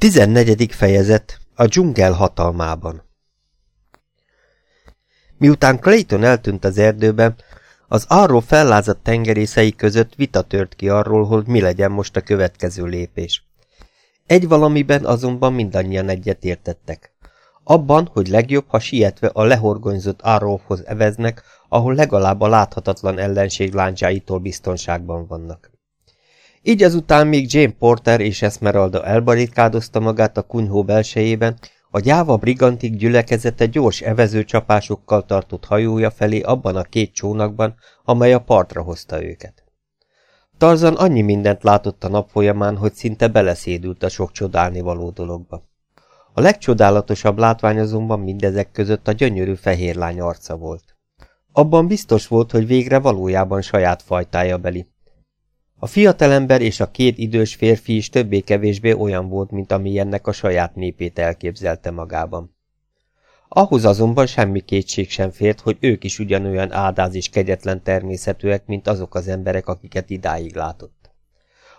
14. fejezet A dzsungel hatalmában Miután Clayton eltűnt az erdőben, az arról fellázadt tengerészei között vita tört ki arról, hogy mi legyen most a következő lépés. Egy valamiben azonban mindannyian egyetértettek. Abban, hogy legjobb, ha sietve a lehorgonyzott Arrowhoz eveznek, ahol legalább a láthatatlan ellenség láncsáitól biztonságban vannak. Így azután még Jane Porter és Esmeralda elbaritkádozta magát a kunyhó belsejében, a gyáva brigantik gyülekezete gyors evezőcsapásokkal tartott hajója felé abban a két csónakban, amely a partra hozta őket. Tarzan annyi mindent látott a nap folyamán, hogy szinte beleszédült a sok csodálni való dologba. A legcsodálatosabb látvány azonban mindezek között a gyönyörű fehér lány arca volt. Abban biztos volt, hogy végre valójában saját fajtája beli, a fiatalember és a két idős férfi is többé-kevésbé olyan volt, mint amilyennek a saját népét elképzelte magában. Ahhoz azonban semmi kétség sem fért, hogy ők is ugyanolyan áldáz és kegyetlen természetűek, mint azok az emberek, akiket idáig látott.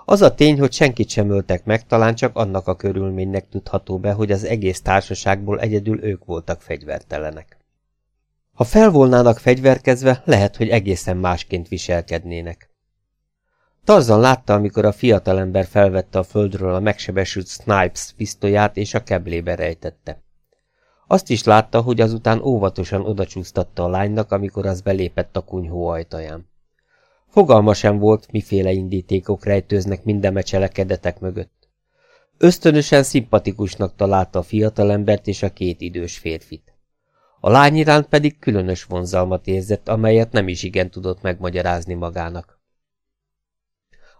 Az a tény, hogy senkit sem öltek meg, talán csak annak a körülménynek tudható be, hogy az egész társaságból egyedül ők voltak fegyvertelenek. Ha fel volnának fegyverkezve, lehet, hogy egészen másként viselkednének. Tarzan látta, amikor a fiatalember felvette a földről a megsebesült Snipes pisztolyát és a keblébe rejtette. Azt is látta, hogy azután óvatosan odacsúsztatta a lánynak, amikor az belépett a kunyhó ajtaján. Fogalma sem volt, miféle indítékok rejtőznek minden cselekedetek mögött. Ösztönösen szimpatikusnak találta a fiatalembert és a két idős férfit. A lány iránt pedig különös vonzalmat érzett, amelyet nem is igen tudott megmagyarázni magának.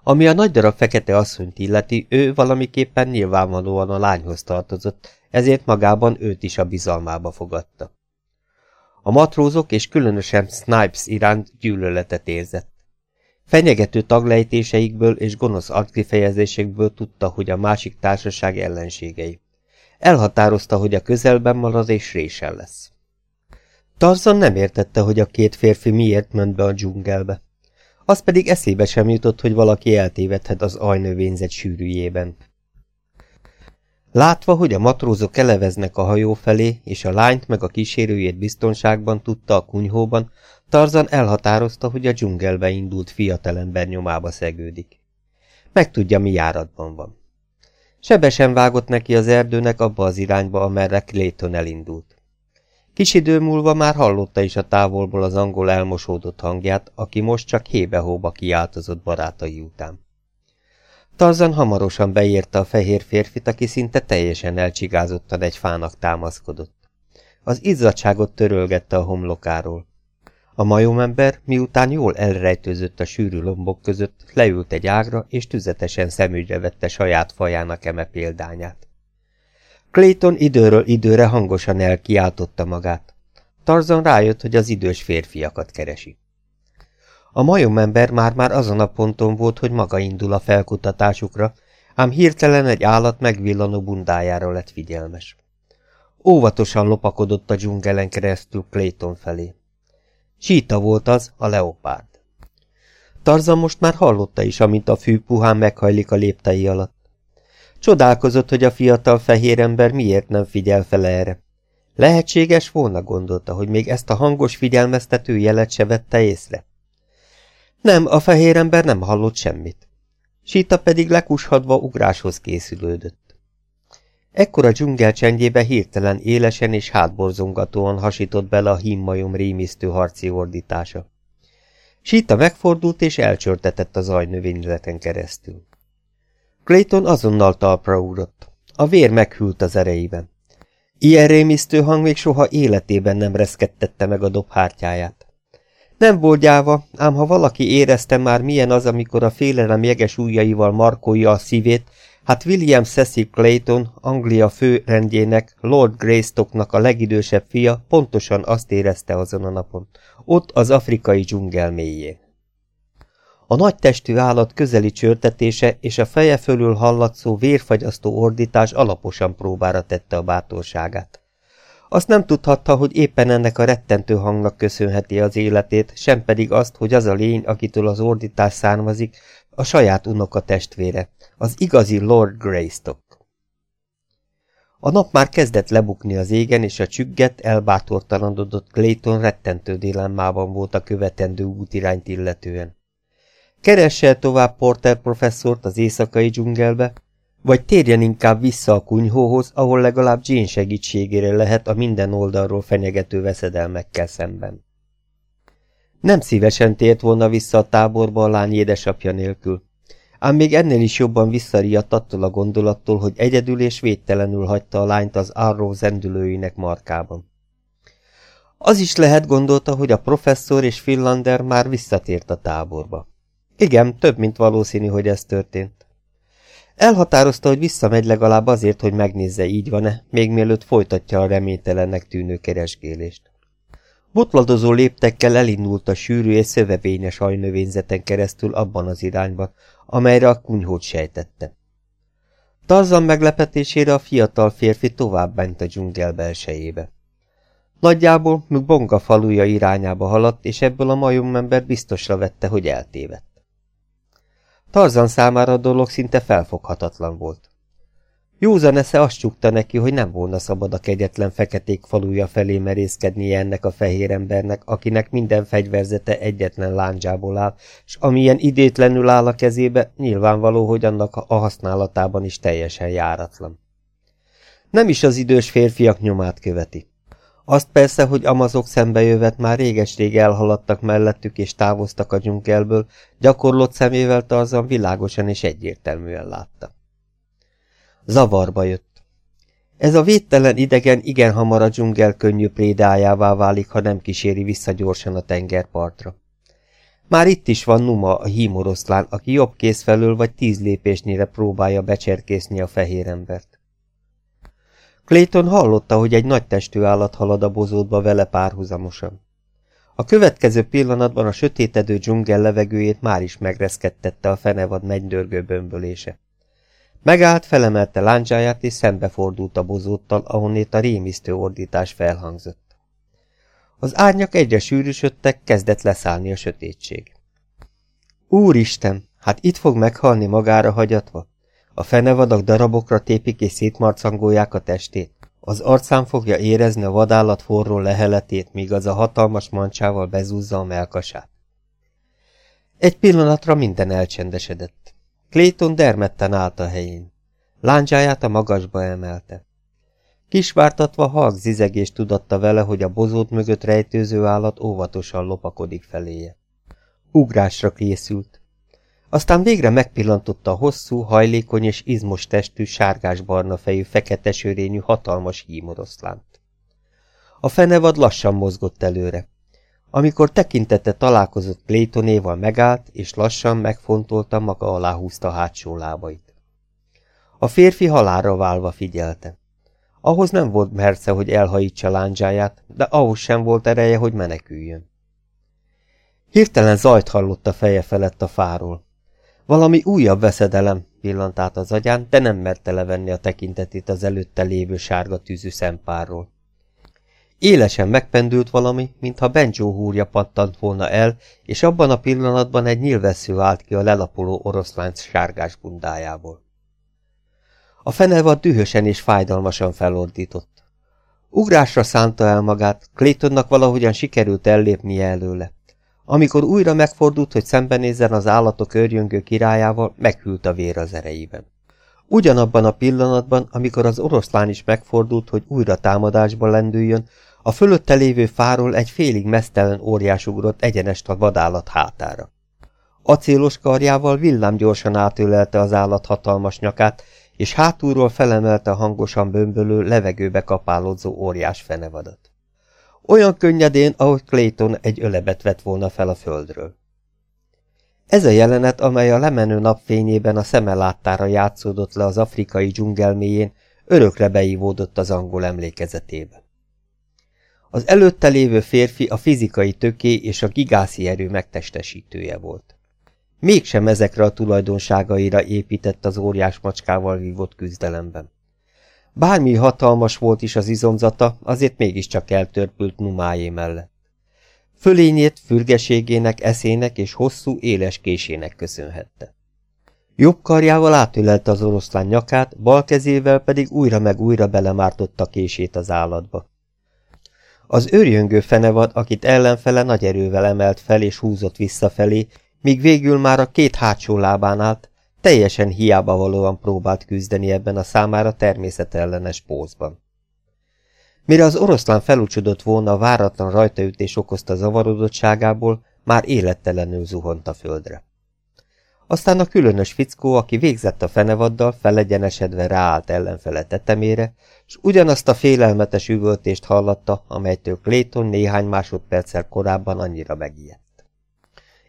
Ami a nagy darab fekete asszonyt illeti, ő valamiképpen nyilvánvalóan a lányhoz tartozott, ezért magában őt is a bizalmába fogadta. A matrózok és különösen Snipes iránt gyűlöletet érzett. Fenyegető taglejtéseikből és gonosz arckifejezésekből tudta, hogy a másik társaság ellenségei. Elhatározta, hogy a közelben marad és résen lesz. Tarzan nem értette, hogy a két férfi miért ment be a dzsungelbe. Az pedig eszébe sem jutott, hogy valaki eltévedhet az ajnövényzet sűrűjében. Látva, hogy a matrózok eleveznek a hajó felé, és a lányt meg a kísérőjét biztonságban tudta a kunyhóban, Tarzan elhatározta, hogy a dzsungelbe indult fiatalember nyomába szegődik. Megtudja, mi járatban van. Sebesen vágott neki az erdőnek abba az irányba, amerre Clayton elindult. Kis idő múlva már hallotta is a távolból az angol elmosódott hangját, aki most csak hébe-hóba kiáltozott barátai után. Tarzan hamarosan beérte a fehér férfit, aki szinte teljesen elcsigázottan egy fának támaszkodott. Az izzadságot törölgette a homlokáról. A majomember, miután jól elrejtőzött a sűrű lombok között, leült egy ágra, és tüzetesen szemügyre vette saját fajának eme példányát. Clayton időről időre hangosan elkiáltotta magát. Tarzan rájött, hogy az idős férfiakat keresi. A majomember már-már azon a ponton volt, hogy maga indul a felkutatásukra, ám hirtelen egy állat megvillanó bundájára lett figyelmes. Óvatosan lopakodott a dzsungelen keresztül Clayton felé. Síta volt az, a leopárd. Tarzan most már hallotta is, amint a fű puhán meghajlik a léptei alatt. Csodálkozott, hogy a fiatal fehér ember miért nem figyel fel erre. Lehetséges volna, gondolta, hogy még ezt a hangos figyelmeztető jelet se vette észre. Nem, a fehér ember nem hallott semmit. Sita pedig lekushadva ugráshoz készülődött. Ekkor a dzsungel csendjébe hirtelen élesen és hátborzongatóan hasított bele a hímmajom rémisztő harci ordítása. Sita megfordult és elcsörtetett az ajnövényleten keresztül. Clayton azonnal talpra ugrott. A vér meghűlt az erejében. Ilyen rémisztő hang még soha életében nem reszkettette meg a dobhártyáját. Nem volt gyáva, ám ha valaki érezte már milyen az, amikor a félelem jeges ujjaival markolja a szívét, hát William Cecil Clayton, Anglia főrendjének, Lord Greystocknak a legidősebb fia pontosan azt érezte azon a napon, ott az afrikai dzsungel mélyén. A nagy testű állat közeli csörtetése és a feje fölül hallatszó vérfagyasztó ordítás alaposan próbára tette a bátorságát. Azt nem tudhatta, hogy éppen ennek a rettentő hangnak köszönheti az életét, sem pedig azt, hogy az a lény, akitől az ordítás származik, a saját unoka testvére, az igazi Lord Greystock. A nap már kezdett lebukni az égen, és a csügget, elbátortalanodott Clayton rettentő dilemmában volt a követendő útirányt illetően. Keresse tovább Porter professzort az éjszakai dzsungelbe, vagy térjen inkább vissza a kunyhóhoz, ahol legalább Jane segítségére lehet a minden oldalról fenyegető veszedelmekkel szemben. Nem szívesen tért volna vissza a táborba a lány édesapja nélkül, ám még ennél is jobban visszariadt attól a gondolattól, hogy egyedül és védtelenül hagyta a lányt az Arrow zendülőinek markában. Az is lehet gondolta, hogy a professzor és Finlander már visszatért a táborba. Igen, több mint valószínű, hogy ez történt. Elhatározta, hogy visszamegy legalább azért, hogy megnézze, így van-e, még mielőtt folytatja a reménytelennek tűnő keresgélést. Botladozó léptekkel elindult a sűrű és szövevényes hajnövényzeten keresztül abban az irányba, amelyre a kunyhót sejtette. Tarzan meglepetésére a fiatal férfi tovább ment a dzsungel belsejébe. Nagyjából, míg Bonga faluja irányába haladt, és ebből a majommember biztosra vette, hogy eltévedt. Tarzan számára a dolog szinte felfoghatatlan volt. Józan esze azt csukta neki, hogy nem volna szabad a kegyetlen feketék faluja felé merészkednie ennek a fehér embernek, akinek minden fegyverzete egyetlen lándzsából áll, és amilyen idétlenül áll a kezébe, nyilvánvaló, hogy annak a használatában is teljesen járatlan. Nem is az idős férfiak nyomát követi. Azt persze, hogy amazok szembejövet már réges-rég elhaladtak mellettük és távoztak a dzsungelből, gyakorlott szemével Tarzan világosan és egyértelműen látta. Zavarba jött. Ez a védtelen idegen igen hamar a dzsungel könnyű prédájává válik, ha nem kíséri vissza gyorsan a tengerpartra. Már itt is van Numa, a hímoroszlán, aki jobb kész felől vagy tíz lépésnyire próbálja becserkészni a fehér embert. Clayton hallotta, hogy egy nagy testű állat halad a bozótba vele párhuzamosan. A következő pillanatban a sötétedő dzsungel levegőjét már is megreszkedtette a fenevad mennydörgő bömbölése. Megállt, felemelte láncsáját és szembefordult a bozóttal, ahonnét a rémisztő ordítás felhangzott. Az árnyak egyre sűrűsödtek, kezdett leszállni a sötétség. Úristen, hát itt fog meghalni magára hagyatva? A fenevadak darabokra tépik és szétmarcangolják a testét. Az arcán fogja érezni a vadállat forró leheletét, míg az a hatalmas mancsával bezúzza a melkasát. Egy pillanatra minden elcsendesedett. Clayton dermedten állt a helyén. Lándzsáját a magasba emelte. Kisvártatva halk zizegést tudatta vele, hogy a bozót mögött rejtőző állat óvatosan lopakodik feléje. Ugrásra készült. Aztán végre megpillantotta a hosszú, hajlékony és izmos testű, sárgás-barna fejű, fekete sörényű, hatalmas hímoroszlánt. A fenevad lassan mozgott előre. Amikor tekintete találkozott Claytonéval megállt, és lassan megfontolta maga alá húzta hátsó lábait. A férfi halára válva figyelte. Ahhoz nem volt merce, hogy elhajítsa lándzsáját, de ahhoz sem volt ereje, hogy meneküljön. Hirtelen zajt hallott a feje felett a fáról. Valami újabb veszedelem pillant át az agyán, de nem merte levenni a tekintetét az előtte lévő sárga tűzű szempárról. Élesen megpendült valami, mintha Benjo húrja pattant volna el, és abban a pillanatban egy nyilvessző állt ki a lelapoló oroszlánc sárgás bundájából. A fenevad dühösen és fájdalmasan felordított. Ugrásra szánta el magát, Claytonnak valahogyan sikerült ellépnie előle. Amikor újra megfordult, hogy szembenézzen az állatok örjöngő királyával, meghűlt a vér az erejében. Ugyanabban a pillanatban, amikor az oroszlán is megfordult, hogy újra támadásba lendüljön, a fölötte lévő fáról egy félig mesztelen óriás ugrott egyenest a vadállat hátára. Acélos karjával villámgyorsan átölelte az állat hatalmas nyakát, és hátulról felemelte hangosan bömbölő, levegőbe kapálódzó óriás fenevadat. Olyan könnyedén, ahogy Clayton egy ölebet vett volna fel a földről. Ez a jelenet, amely a lemenő napfényében a szeme láttára játszódott le az afrikai dzsungel mélyén, örökre beívódott az angol emlékezetébe. Az előtte lévő férfi a fizikai töké és a gigászi erő megtestesítője volt. Mégsem ezekre a tulajdonságaira épített az óriás macskával vívott küzdelemben. Bármi hatalmas volt is az izomzata, azért mégiscsak eltörpült numájé mellett. Fölényét, fürgeségének, eszének és hosszú, éles késének köszönhette. Jobb karjával átülelte az oroszlán nyakát, bal kezével pedig újra meg újra belemártotta kését az állatba. Az őrjöngő fenevad, akit ellenfele nagy erővel emelt fel és húzott visszafelé, míg végül már a két hátsó lábán állt, teljesen hiába valóan próbált küzdeni ebben a számára természetellenes pózban. Mire az oroszlán felucsodott volna a váratlan rajtaütés okozta zavarodottságából, már élettelenül zuhont a földre. Aztán a különös fickó, aki végzett a fenevaddal, felegyenesedve ráállt ellenfele tetemére, és ugyanazt a félelmetes üvöltést hallatta, amelytől Clayton néhány másodperccel korábban annyira megijedt.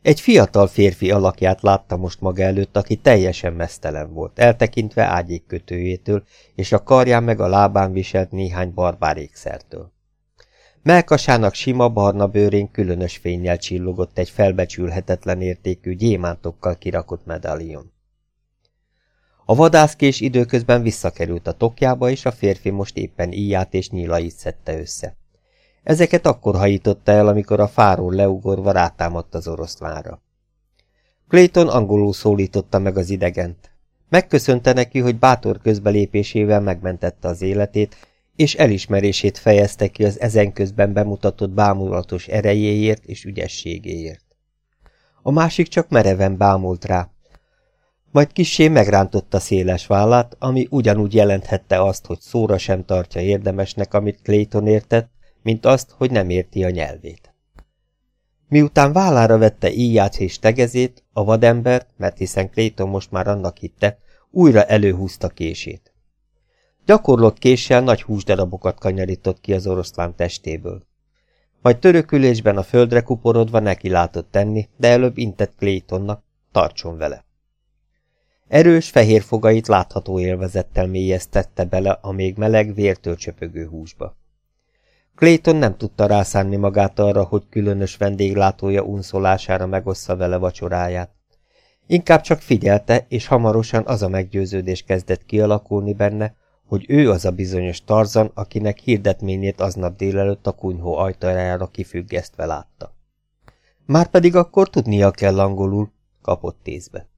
Egy fiatal férfi alakját látta most maga előtt, aki teljesen mesztelen volt, eltekintve ágyékkötőjétől, és a karján meg a lábán viselt néhány barbárékszertől. Melkasának sima barna bőrén különös fényjel csillogott egy felbecsülhetetlen értékű gyémántokkal kirakott medalion. A vadászkés időközben visszakerült a tokjába, és a férfi most éppen íját és nyílait szedte össze. Ezeket akkor hajította el, amikor a fáról leugorva rátámadt az oroszlánra. Clayton angolul szólította meg az idegent. Megköszönte neki, hogy bátor közbelépésével megmentette az életét, és elismerését fejezte ki az ezen közben bemutatott bámulatos erejéért és ügyességéért. A másik csak mereven bámult rá, majd kissé megrántotta széles vállát, ami ugyanúgy jelenthette azt, hogy szóra sem tartja érdemesnek, amit Clayton értett, mint azt, hogy nem érti a nyelvét. Miután vállára vette íját és tegezét, a vadember, mert hiszen Clayton most már annak hitte, újra előhúzta kését. Gyakorlott késsel nagy húsdarabokat kanyarított ki az oroszlán testéből. Majd törökülésben a földre kuporodva neki látott tenni, de előbb intett Claytonnak, tartson vele. Erős, fehér fogait látható élvezettel mélyeztette bele a még meleg, vértől csöpögő húsba. Clayton nem tudta rászánni magát arra, hogy különös vendéglátója unszolására megossza vele vacsoráját. Inkább csak figyelte, és hamarosan az a meggyőződés kezdett kialakulni benne, hogy ő az a bizonyos Tarzan, akinek hirdetményét aznap délelőtt a kunyhó ajtajára kifüggesztve látta. Márpedig akkor tudnia kell angolul, kapott tézbe.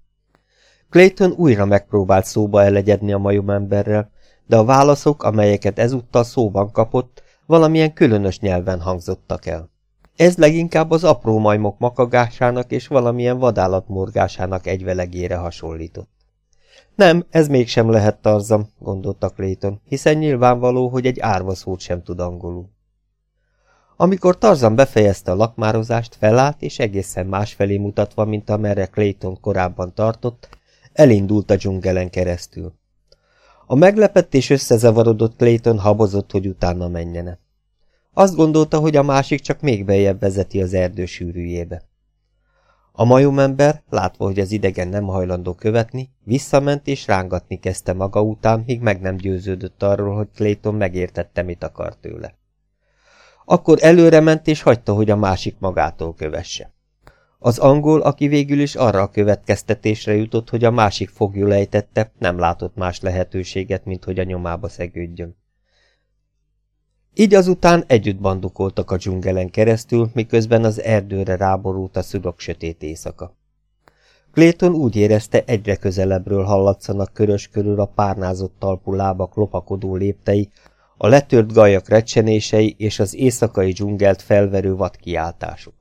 Clayton újra megpróbált szóba elegyedni a majomemberrel, de a válaszok, amelyeket ezúttal szóban kapott, valamilyen különös nyelven hangzottak el. Ez leginkább az apró majmok makagásának és valamilyen vadállat morgásának egyvelegére hasonlított. Nem, ez mégsem lehet Tarzam, gondolta Clayton, hiszen nyilvánvaló, hogy egy árva sem tud angolul. Amikor Tarzan befejezte a lakmározást, felállt, és egészen másfelé mutatva, mint amerre Clayton korábban tartott, elindult a dzsungelen keresztül. A meglepett és összezavarodott Clayton habozott, hogy utána menjene. Azt gondolta, hogy a másik csak még beljebb vezeti az erdő sűrűjébe. A majomember, látva, hogy az idegen nem hajlandó követni, visszament és rángatni kezdte maga után, míg meg nem győződött arról, hogy Clayton megértette, mit akar tőle. Akkor előre ment és hagyta, hogy a másik magától kövesse. Az angol, aki végül is arra a következtetésre jutott, hogy a másik fogjul ejtette, nem látott más lehetőséget, mint hogy a nyomába szegődjön. Így azután együtt bandukoltak a dzsungelen keresztül, miközben az erdőre ráborult a szülök sötét éjszaka. Clayton úgy érezte, egyre közelebbről hallatszanak körös körül a párnázott talpú lábak lopakodó léptei, a letört gajak recsenései és az éjszakai dzsungelt felverő vadkiáltásuk.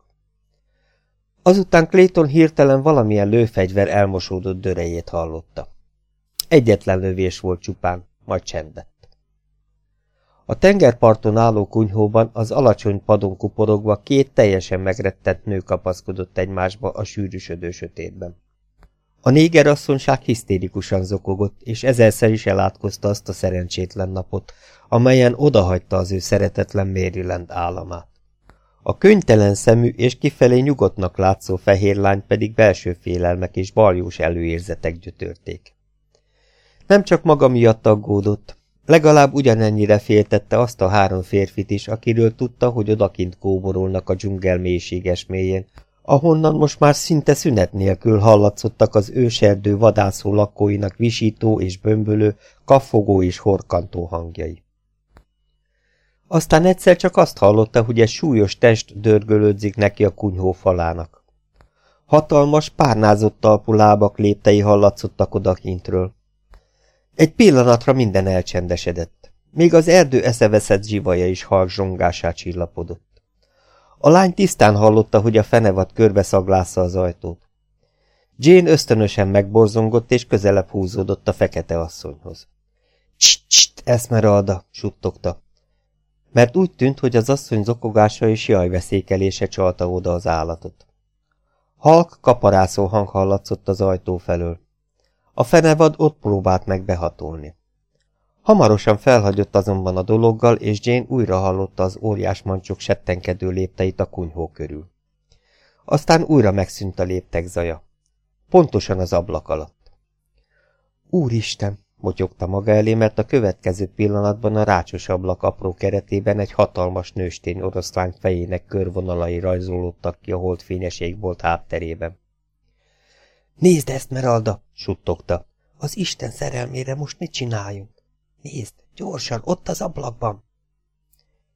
Azután Clayton hirtelen valamilyen lőfegyver elmosódott dörejét hallotta. Egyetlen lövés volt csupán, majd csend A tengerparton álló kunyhóban az alacsony padon kuporogva két teljesen megrettent nő kapaszkodott egymásba a sűrűsödő sötétben. A négerasszonyság hisztérikusan zokogott, és ezerszer is elátkozta azt a szerencsétlen napot, amelyen odahagyta az ő szeretetlen Maryland államát. A könytelen szemű és kifelé nyugodtnak látszó fehér lány pedig belső félelmek és baljós előérzetek gyötörték. Nem csak maga miatt aggódott, legalább ugyanennyire féltette azt a három férfit is, akiről tudta, hogy odakint kóborolnak a dzsungel mélységes mélyén, ahonnan most már szinte szünet nélkül hallatszottak az őserdő vadászó lakóinak visító és bömbölő, kaffogó és horkantó hangjai. Aztán egyszer csak azt hallotta, hogy egy súlyos test dörgölődzik neki a kunyhó falának. Hatalmas, párnázott talpú lábak léptei hallatszottak odakintről. Egy pillanatra minden elcsendesedett. Még az erdő eszeveszett zsivaja is halk zsongását csillapodott. A lány tisztán hallotta, hogy a fenevad körbe szaglásza az ajtót. Jane ösztönösen megborzongott, és közelebb húzódott a fekete asszonyhoz. Cst, cst, Esmeralda, suttogta. Mert úgy tűnt, hogy az asszony zokogása és jajveszékelése csalta oda az állatot. Halk, kaparászó hang hallatszott az ajtó felől. A fenevad ott próbált meg behatolni. Hamarosan felhagyott azonban a dologgal, és Jane újra hallotta az óriás mancsok settenkedő lépteit a kunyhó körül. Aztán újra megszűnt a léptek zaja. Pontosan az ablak alatt. Úristen! Motyogta maga elé, mert a következő pillanatban a rácsos ablak apró keretében egy hatalmas nőstény oroszlán fejének körvonalai rajzolódtak ki a holdfényes égbolt hátterében. Nézd ezt, Meralda! suttogta. Az Isten szerelmére most mit csináljunk? Nézd, gyorsan, ott az ablakban!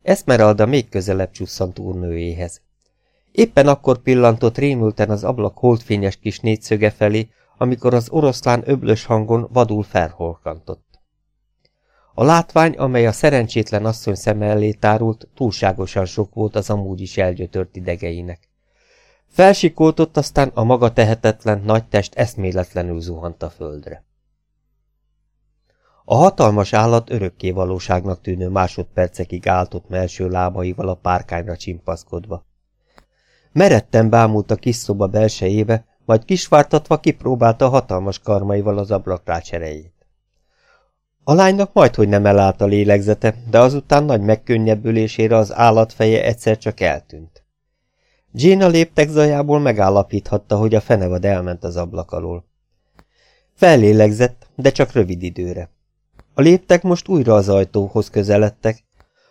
Esmeralda még közelebb csusszant úrnőjéhez. Éppen akkor pillantott rémülten az ablak holdfényes kis négyszöge felé, amikor az oroszlán öblös hangon vadul felholkantott. A látvány, amely a szerencsétlen asszony szeme elé tárult, túlságosan sok volt az amúgy is elgyötört idegeinek. Felsikoltott, aztán a maga tehetetlen, nagy test eszméletlenül zuhant a földre. A hatalmas állat örökké valóságnak tűnő másodpercekig álltott melső lábaival a párkányra csimpaszkodva. Meretten bámult a kis szoba belsejébe, majd kisvártatva kipróbálta hatalmas karmaival az ablakrács erejét. A lánynak majdhogy nem elállt a lélegzete, de azután nagy megkönnyebbülésére az állatfeje egyszer csak eltűnt. Jane a léptek zajából megállapíthatta, hogy a fenevad elment az ablak alól. Fellélegzett, de csak rövid időre. A léptek most újra az ajtóhoz közeledtek,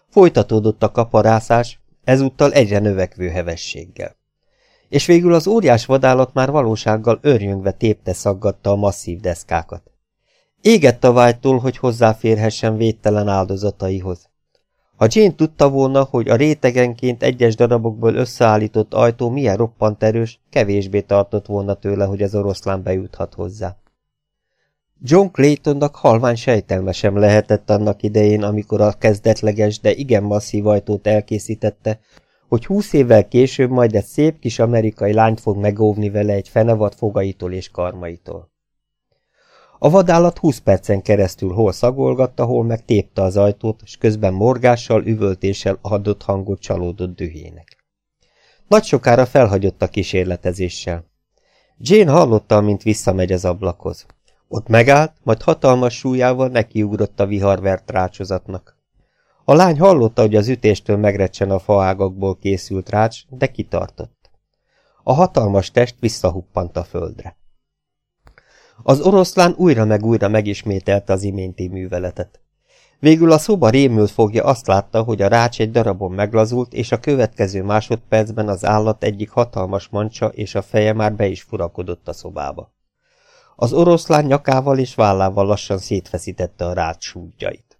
folytatódott a kaparászás, ezúttal egyre növekvő hevességgel és végül az óriás vadállat már valósággal örjöngve tépte szaggatta a masszív deszkákat. Égett a vágytól, hogy hozzáférhessen védtelen áldozataihoz. Ha Jane tudta volna, hogy a rétegenként egyes darabokból összeállított ajtó milyen roppant erős, kevésbé tartott volna tőle, hogy az oroszlán bejuthat hozzá. John Claytonnak halvány sejtelme sem lehetett annak idején, amikor a kezdetleges, de igen masszív ajtót elkészítette, hogy húsz évvel később majd egy szép kis amerikai lányt fog megóvni vele egy fenevad fogaitól és karmaitól. A vadállat húsz percen keresztül hol szagolgatta, hol meg tépte az ajtót, és közben morgással, üvöltéssel adott hangot csalódott dühének. Nagy sokára felhagyott a kísérletezéssel. Jane hallotta, mint visszamegy az ablakhoz. Ott megállt, majd hatalmas súlyával nekiugrott a viharvert rácsozatnak. A lány hallotta, hogy az ütéstől megrecsen a faágakból készült rács, de kitartott. A hatalmas test visszahuppant a földre. Az oroszlán újra meg újra megismételte az iménti műveletet. Végül a szoba rémült fogja azt látta, hogy a rács egy darabon meglazult, és a következő másodpercben az állat egyik hatalmas mancsa és a feje már be is furakodott a szobába. Az oroszlán nyakával és vállával lassan szétfeszítette a rács súgyait.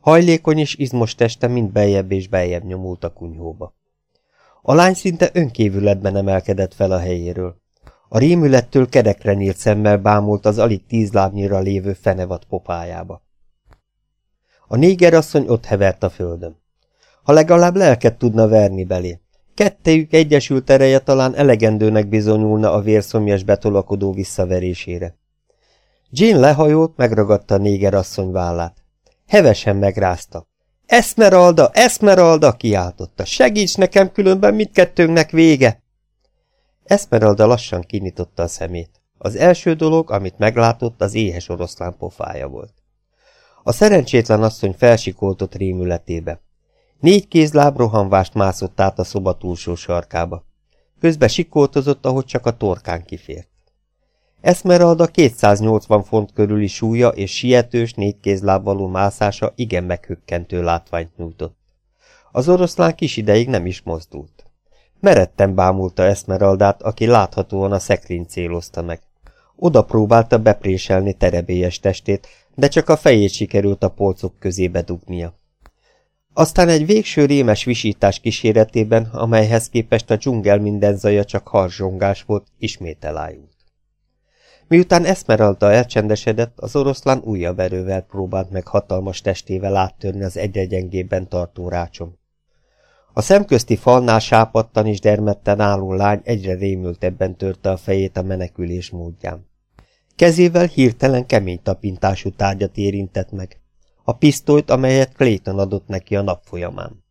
Hajlékony és izmos teste mind beljebb és beljebb nyomult a kunyhóba. A lány szinte önkévületben emelkedett fel a helyéről. A rémülettől kedekre nyílt szemmel bámult az alig tíz lábnyira lévő fenevad popájába. A négerasszony ott hevert a földön. Ha legalább lelket tudna verni belé, kettejük egyesült ereje talán elegendőnek bizonyulna a vérszomjas betolakodó visszaverésére. Jane lehajolt, megragadta a négerasszony vállát. Hevesen megrázta. Eszmeralda, Eszmeralda, kiáltotta. Segíts nekem, különben mindkettőnknek vége. Eszmeralda lassan kinyitotta a szemét. Az első dolog, amit meglátott, az éhes oroszlán pofája volt. A szerencsétlen asszony felsikoltott rémületébe. Négy kézláb rohanvást mászott át a szoba túlsó sarkába. Közbe sikoltozott, ahogy csak a torkán kifért. Esmeralda 280 font körüli súlya és sietős, négykézlábbaló mászása igen meghökkentő látványt nyújtott. Az oroszlán kis ideig nem is mozdult. Meretten bámulta Esmeraldát, aki láthatóan a szekrény célozta meg. Oda próbálta bepréselni terebélyes testét, de csak a fejét sikerült a polcok közébe dugnia. Aztán egy végső rémes visítás kíséretében, amelyhez képest a dzsungel minden zaja csak harzsongás volt, ismét elájult. Miután Esmeralda elcsendesedett, az oroszlán újabb erővel próbált meg hatalmas testével áttörni az egyre gyengébben tartó rácsom. A szemközti falnál sápadtan és dermedten álló lány egyre rémültebben törte a fejét a menekülés módján. Kezével hirtelen kemény tapintású tárgyat érintett meg. A pisztolyt, amelyet Clayton adott neki a nap folyamán.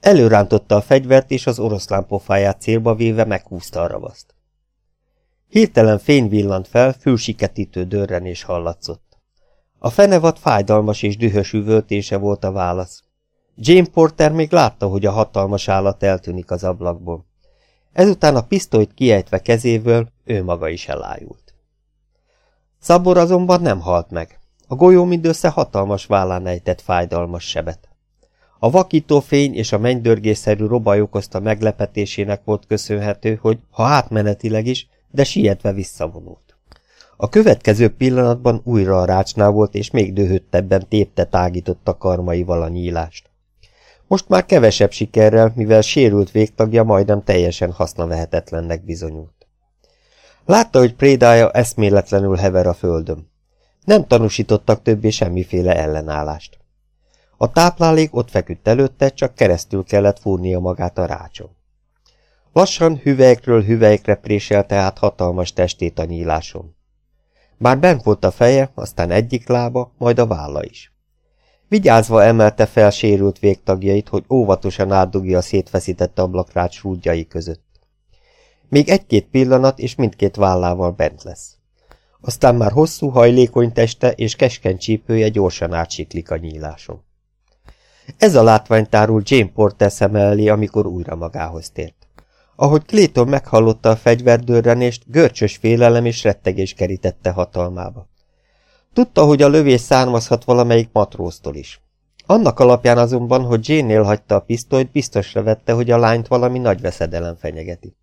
Előrántotta a fegyvert, és az oroszlán pofáját célba véve meghúzta a ravaszt. Hirtelen fény villant fel, fülsiketítő dörrenés hallatszott. A fenevad fájdalmas és dühös üvöltése volt a válasz. Jane Porter még látta, hogy a hatalmas állat eltűnik az ablakból. Ezután a pisztolyt kiejtve kezéből ő maga is elájult. Szabor azonban nem halt meg. A golyó mindössze hatalmas vállán ejtett fájdalmas sebet. A vakító fény és a mennydörgésszerű robaj okozta meglepetésének volt köszönhető, hogy, ha átmenetileg is, de sietve visszavonult. A következő pillanatban újra a rácsnál volt, és még dühöttebben tépte tágította karmaival a nyílást. Most már kevesebb sikerrel, mivel sérült végtagja majdnem teljesen hasznavehetetlennek bizonyult. Látta, hogy prédája eszméletlenül hever a földön. Nem tanúsítottak többé semmiféle ellenállást. A táplálék ott feküdt előtte, csak keresztül kellett fúrnia magát a rácson. Lassan hüvelykről hüvelykre préselte át hatalmas testét a nyíláson. Bár bent volt a feje, aztán egyik lába, majd a válla is. Vigyázva emelte fel sérült végtagjait, hogy óvatosan átdugja a szétfeszített ablakrács rúdjai között. Még egy-két pillanat, és mindkét vállával bent lesz. Aztán már hosszú, hajlékony teste és keskeny csípője gyorsan átsiklik a nyíláson. Ez a látvány tárul Jane Porter szem elé, amikor újra magához tért. Ahogy Clayton meghallotta a fegyverdőrrenést, görcsös félelem és rettegés kerítette hatalmába. Tudta, hogy a lövés származhat valamelyik matróztól is. Annak alapján azonban, hogy Jane-nél hagyta a pisztolyt, biztosra vette, hogy a lányt valami nagy veszedelem fenyegeti.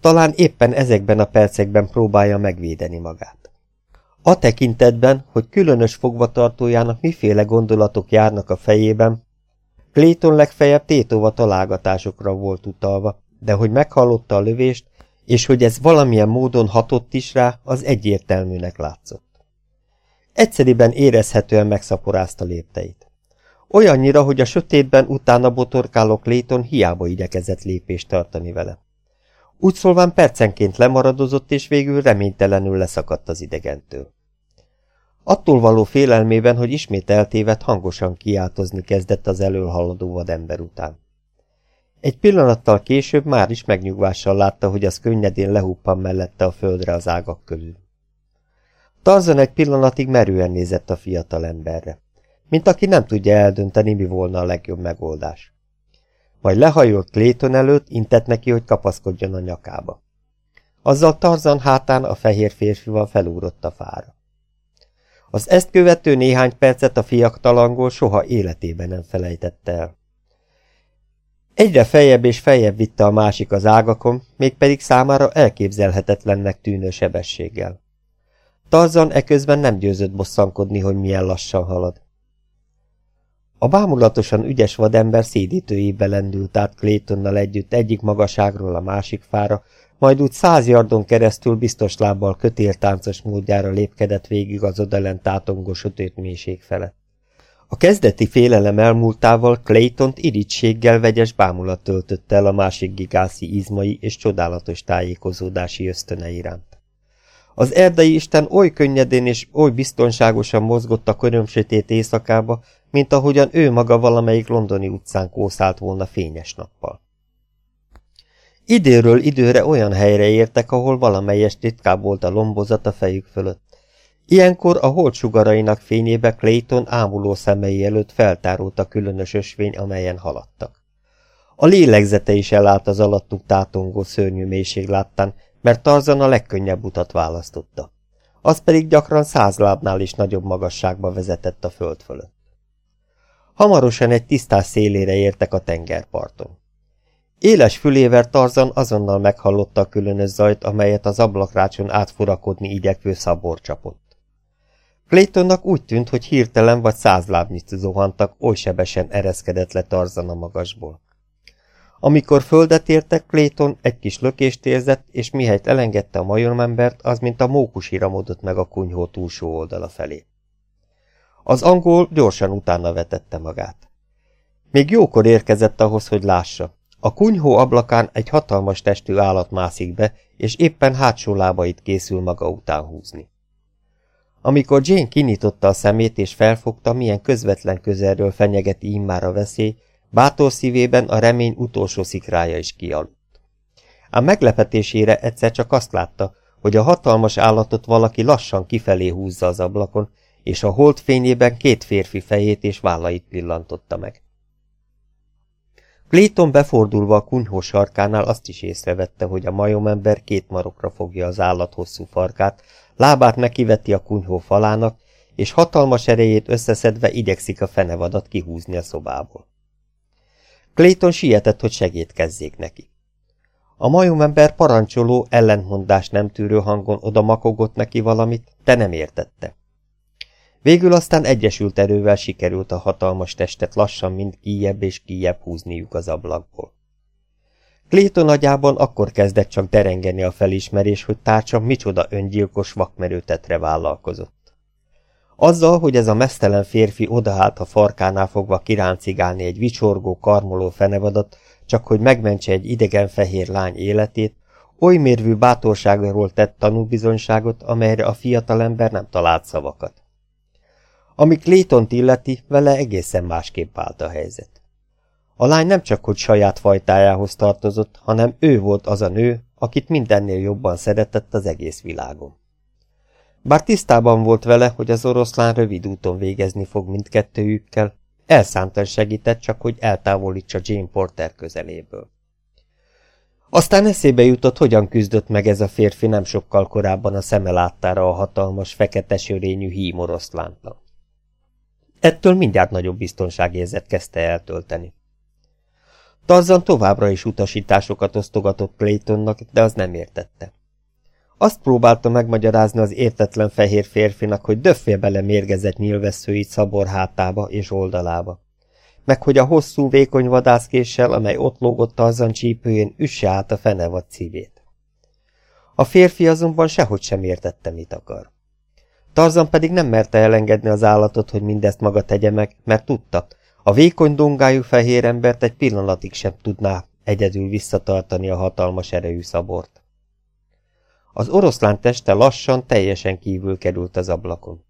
Talán éppen ezekben a percekben próbálja megvédeni magát. A tekintetben, hogy különös fogvatartójának miféle gondolatok járnak a fejében, Clayton legfeljebb tétova találgatásokra volt utalva, de hogy meghallotta a lövést, és hogy ez valamilyen módon hatott is rá, az egyértelműnek látszott. Egyszeriben érezhetően megszaporázta lépteit. Olyannyira, hogy a sötétben utána botorkáló Léton hiába igyekezett lépést tartani vele. Úgy szólván percenként lemaradozott, és végül reménytelenül leszakadt az idegentől. Attól való félelmében, hogy ismét eltévedt, hangosan kiáltozni kezdett az elől haladó vadember után. Egy pillanattal később már is megnyugvással látta, hogy az könnyedén lehuppan mellette a földre az ágak körül. Tarzan egy pillanatig merően nézett a fiatal emberre, mint aki nem tudja eldönteni, mi volna a legjobb megoldás. Majd lehajolt Clayton előtt, intett neki, hogy kapaszkodjon a nyakába. Azzal Tarzan hátán a fehér férfival felúrott a fára. Az ezt követő néhány percet a fiak talangol soha életében nem felejtette el. Egyre feljebb és feljebb vitte a másik az ágakon, mégpedig számára elképzelhetetlennek tűnő sebességgel. Tarzan eközben nem győzött bosszankodni, hogy milyen lassan halad. A bámulatosan ügyes vadember szédítőjébe lendült át Claytonnal együtt egyik magaságról a másik fára, majd úgy száz yardon keresztül biztos lábbal kötéltáncos módjára lépkedett végig az odalent tátongó sötét mélység felett. A kezdeti félelem elmúltával Claytont irítséggel vegyes bámulat töltötte el a másik gigászi izmai és csodálatos tájékozódási ösztöne iránt. Az erdei isten oly könnyedén és oly biztonságosan mozgott a körömsötét éjszakába, mint ahogyan ő maga valamelyik londoni utcán kószált volna fényes nappal. Időről időre olyan helyre értek, ahol valamelyes ritkább volt a lombozat a fejük fölött. Ilyenkor a hold sugarainak fényébe Clayton ámuló szemei előtt feltárult a különös ösvény, amelyen haladtak. A lélegzete is elállt az alattuk tátongó szörnyű mélység láttán, mert Tarzan a legkönnyebb utat választotta. Az pedig gyakran száz lábnál is nagyobb magasságba vezetett a föld fölött. Hamarosan egy tisztás szélére értek a tengerparton. Éles fülével Tarzan azonnal meghallotta a különös zajt, amelyet az ablakrácson átfurakodni igyekvő szabor csapott. Claytonnak úgy tűnt, hogy hirtelen vagy száz lábnyit zuhantak, oly sebesen ereszkedett le Tarzan a magasból. Amikor földet értek, Clayton egy kis lökést érzett, és mihelyt elengedte a majormembert, az mint a mókus iramodott meg a kunyhó túlsó oldala felé. Az angol gyorsan utána vetette magát. Még jókor érkezett ahhoz, hogy lássa. A kunyhó ablakán egy hatalmas testű állat mászik be, és éppen hátsó lábait készül maga után húzni. Amikor Jane kinyitotta a szemét és felfogta, milyen közvetlen közelről fenyegeti immár a veszély, bátor szívében a remény utolsó szikrája is kialudt. Ám meglepetésére egyszer csak azt látta, hogy a hatalmas állatot valaki lassan kifelé húzza az ablakon, és a holt fényében két férfi fejét és vállait pillantotta meg. Clayton befordulva a kunyhó sarkánál azt is észrevette, hogy a majomember két marokra fogja az állat hosszú farkát, lábát nekiveti a kunyhó falának, és hatalmas erejét összeszedve igyekszik a fenevadat kihúzni a szobából. Clayton sietett, hogy segítkezzék neki. A majomember parancsoló, ellentmondás nem tűrő hangon oda makogott neki valamit, de nem értette. Végül aztán egyesült erővel sikerült a hatalmas testet lassan mind kijebb és kijebb húzniuk az ablakból. Clayton agyában akkor kezdett csak derengeni a felismerés, hogy tárcsa micsoda öngyilkos vakmerőtetre vállalkozott. Azzal, hogy ez a mesztelen férfi odaállt a farkánál fogva kiráncigálni egy vicsorgó, karmoló fenevadat, csak hogy megmentse egy idegen fehér lány életét, oly mérvű bátorságról tett tanúbizonyságot, amelyre a fiatalember nem talált szavakat. Ami clayton illeti, vele egészen másképp állt a helyzet. A lány nem csak hogy saját fajtájához tartozott, hanem ő volt az a nő, akit mindennél jobban szeretett az egész világon. Bár tisztában volt vele, hogy az oroszlán rövid úton végezni fog mindkettőjükkel, elszántan segített csak, hogy eltávolítsa Jane Porter közeléből. Aztán eszébe jutott, hogyan küzdött meg ez a férfi nem sokkal korábban a szeme láttára a hatalmas, fekete sörényű hím oroszlántnak. Ettől mindjárt nagyobb biztonságérzet kezdte eltölteni. Tarzan továbbra is utasításokat osztogatott Claytonnak, de az nem értette. Azt próbálta megmagyarázni az értetlen fehér férfinak, hogy döffél bele mérgezett nyilvesszőit szabor hátába és oldalába. Meg hogy a hosszú, vékony vadászkéssel, amely ott lógott Tarzan csípőjén, üsse át a fenevad szívét. A férfi azonban sehogy sem értette, mit akar. Tarzan pedig nem merte elengedni az állatot, hogy mindezt maga tegye meg, mert tudta, a vékony dongájú fehér embert egy pillanatig sem tudná egyedül visszatartani a hatalmas erejű szabort. Az oroszlán teste lassan, teljesen kívül került az ablakon.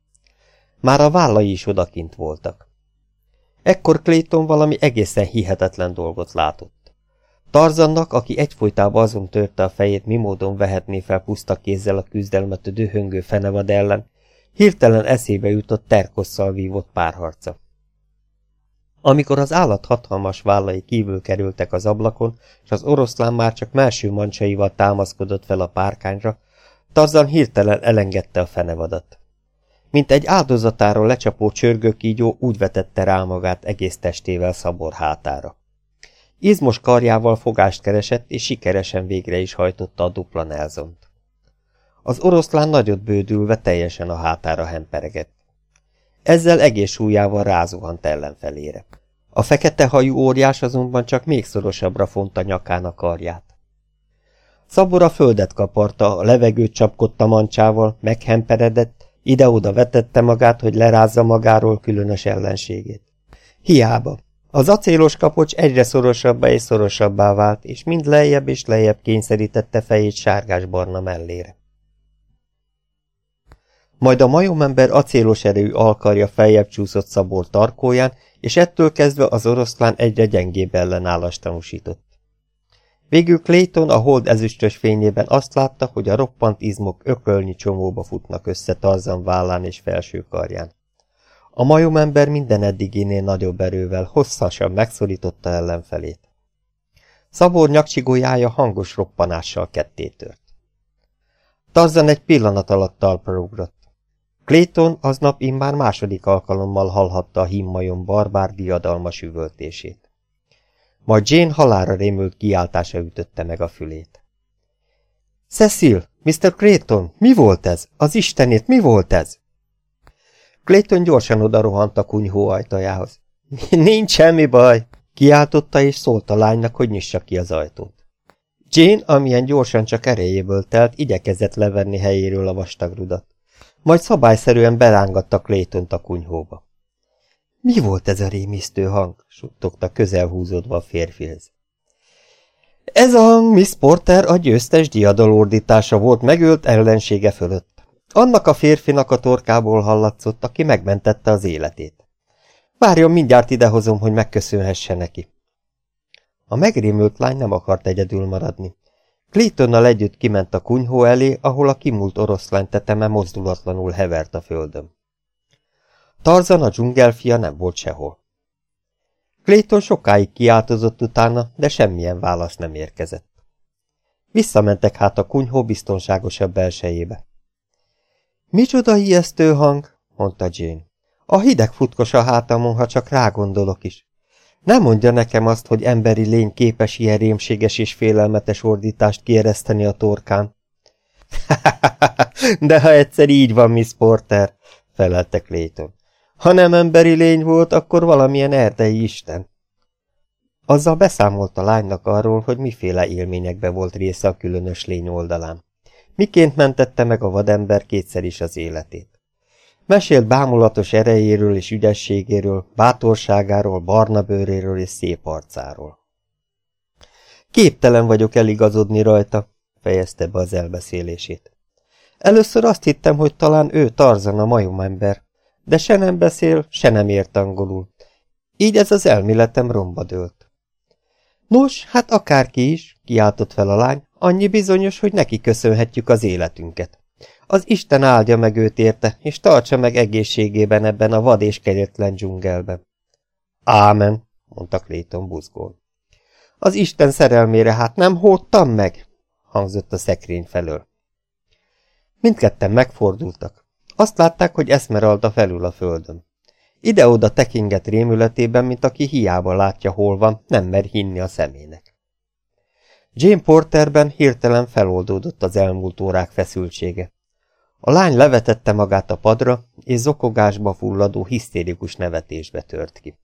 Már a vállai is odakint voltak. Ekkor Clayton valami egészen hihetetlen dolgot látott. Tarzannak, aki egyfolytában azon törte a fejét, mi módon vehetné fel puszta kézzel a küzdelmet a dühöngő fenevad ellen, Hirtelen eszébe jutott terkosszal vívott párharca. Amikor az állat hatalmas vállai kívül kerültek az ablakon, és az oroszlán már csak melső mancsaival támaszkodott fel a párkányra, Tarzan hirtelen elengedte a fenevadat. Mint egy áldozatáról lecsapó csörgőkígyó úgy vetette rá magát egész testével szabor hátára. Izmos karjával fogást keresett, és sikeresen végre is hajtotta a dupla Nelzont. Az oroszlán nagyot bődülve teljesen a hátára hemperegett. Ezzel egész súlyával rázuhant ellenfelére. A fekete hajú óriás azonban csak még szorosabbra fonta nyakán a karját. Szabora földet kaparta, a levegőt csapkodta mancsával, meghemperedett, ide-oda vetette magát, hogy lerázza magáról különös ellenségét. Hiába. Az acélos kapocs egyre szorosabbá és szorosabbá vált, és mind lejjebb és lejjebb kényszerítette fejét sárgás-barna mellére. Majd a majomember acélos erejű alkarja feljebb csúszott szabor tarkóján, és ettől kezdve az oroszlán egyre gyengébb ellenállást tanúsított. Végül Clayton a hold ezüstös fényében azt látta, hogy a roppant izmok ökölnyi csomóba futnak össze Tarzan vállán és felső karján. A majomember minden eddiginél nagyobb erővel hosszasan megszorította ellenfelét. Szabor nyakcsigójája hangos roppanással kettétört. Tarzan egy pillanat alatt talpra ugrott. Clayton aznap immár második alkalommal hallhatta a himmajon barbár diadalmas üvöltését. Majd Jane halára rémült kiáltása ütötte meg a fülét. Cecil, Mr. Clayton, mi volt ez? Az istenét, mi volt ez? Clayton gyorsan oda rohant a kunyhó ajtajához. Nincs semmi baj, kiáltotta és szólt a lánynak, hogy nyissa ki az ajtót. Jane, amilyen gyorsan csak erejéből telt, igyekezett levenni helyéről a vastag rudat. Majd szabályszerűen berángatta clayton a kunyhóba. Mi volt ez a rémisztő hang? suttogta közel húzódva a férfihez. Ez a hang Miss Porter a győztes diadalordítása volt megölt ellensége fölött. Annak a férfinak a torkából hallatszott, aki megmentette az életét. Várjon, mindjárt idehozom, hogy megköszönhesse neki. A megrémült lány nem akart egyedül maradni. Claytonnal együtt kiment a kunyhó elé, ahol a kimúlt oroszlány teteme mozdulatlanul hevert a földön. Tarzan a dzsungelfia nem volt sehol. Clayton sokáig kiáltozott utána, de semmilyen válasz nem érkezett. Visszamentek hát a kunyhó biztonságosabb belsejébe. Micsoda ijesztő hang, mondta Jane. A hideg futkos a hátamon, ha csak rágondolok is. Nem mondja nekem azt, hogy emberi lény képes ilyen rémséges és félelmetes ordítást kiereszteni a torkán. De ha egyszer így van, Miss Porter, felelte Clayton. Ha nem emberi lény volt, akkor valamilyen erdei isten. Azzal beszámolt a lánynak arról, hogy miféle élményekbe volt része a különös lény oldalán. Miként mentette meg a vadember kétszer is az életét. Mesélt bámulatos erejéről és ügyességéről, bátorságáról, barna bőréről és szép arcáról. Képtelen vagyok eligazodni rajta, fejezte be az elbeszélését. Először azt hittem, hogy talán ő Tarzan a majomember, de se nem beszél, se nem ért angolul. Így ez az elméletem romba dőlt. Nos, hát akárki is, kiáltott fel a lány, annyi bizonyos, hogy neki köszönhetjük az életünket. Az Isten áldja meg őt érte, és tartsa meg egészségében ebben a vad és kegyetlen dzsungelben. Ámen, mondta Clayton buzgón. Az Isten szerelmére hát nem hódtam meg, hangzott a szekrény felől. Mindketten megfordultak. Azt látták, hogy Esmeralda felül a földön. Ide-oda tekingett rémületében, mint aki hiába látja, hol van, nem mer hinni a szemének. Jane Porterben hirtelen feloldódott az elmúlt órák feszültsége. A lány levetette magát a padra, és zokogásba fulladó hisztérikus nevetésbe tört ki.